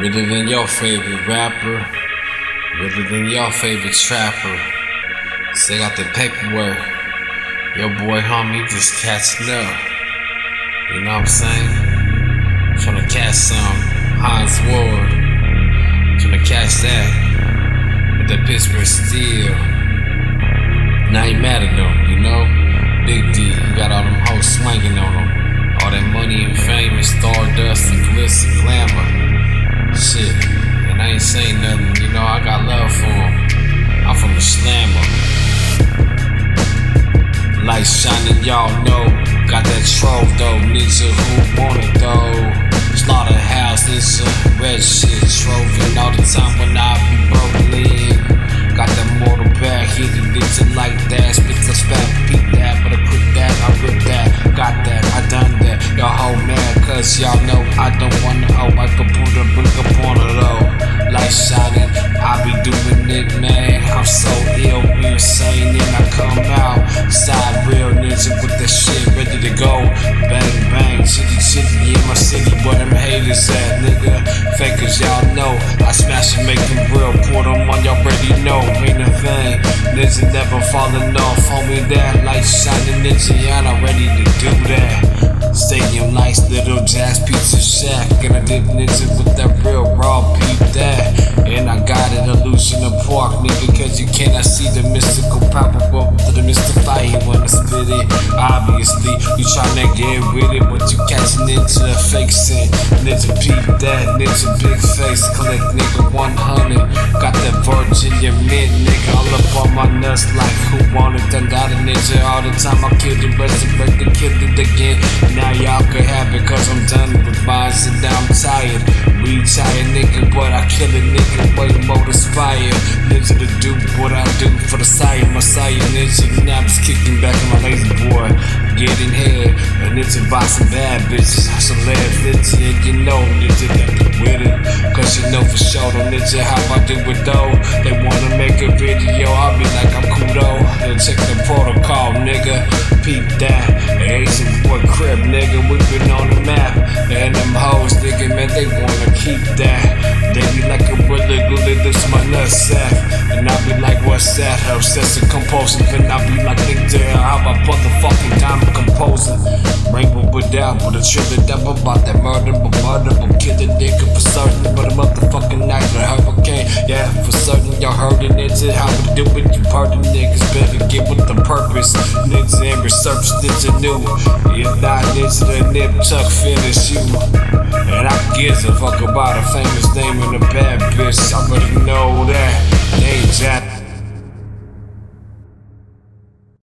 Rather than your favorite rapper, rather than your favorite trapper. Say got the paperwork. Your boy homie just catching up. You know what I'm saying? Trying to catch some Hines Ward. Trying to catch that. With the Pittsburgh Steel. Now you mad at them, you know? Big D, you got all them hoes swinging on them. All that money and fame and stardust and glitz Slammer. Lights shining, y'all know. Got that trove though, ninja who want it though. Slaughterhouse, ninja, red shit, trophy all the time when I be rolling. Got that mortal back, hit it, ninja like that. Spit the spat, beat that, but I quit that, I rip that. Got that, I done that. Y'all hold mad, cause y'all know I don't wanna oh, I could put a brick up on it though. Lights shining, I be doing it, man. Go. Bang, bang, city, city, in my city, where them haters at, nigga. Fakers, y'all know. I smash and make them real, pour them on, y'all already know. Ain't a thing, ninja never falling off. Homie, that light shining ninja, I'm ready to do that. Stadium lights, little jazz pizza shack. And I dip ninja with that real raw peep that. And I got it, illusion of you tryna get with it, but you catching into the fake scent. Ninja peep that, ninja big face, collect nigga 100. Got that Virginia mint, nigga, all up on my nuts like who wanted done got a ninja all the time. I killed it, resurrected, killed it again. Now y'all could have it, cause I'm done with mine, and now I'm tired. Retired nigga, but I kill a nigga way more inspired. Ninja to do what I do for the sire, Messiah ninja. Now I'm just kicking back in my lazy boy. Getting head, a ninja buy some bad bitches. Some laugh ninja, and you know that be with it. Cause you know for sure, ninja how I do it though. They wanna make a video, I'll be like I'm though. Then check the protocol, nigga. Peep that. Ain't Asian boy crib, nigga. We been on the map. And them hoes, nigga, man, they wanna keep that. They be like a really good, this my nutsack. And I be like, what's that? Obsessive compulsion. Then I be like, nigga, how about? Rainbow without, but a chill it up about that murder, but murder, but kill a nigga for certain. But a motherfucking night, a hurricane. Yeah, for certain, y'all heard it, nigga. How we do it? You the niggas better get with the purpose. Niggas and research, nigga new. If not, nigga, the nip tuck finish you. And I gives a fuck about a famous name and a bad bitch. I already know that. They ain't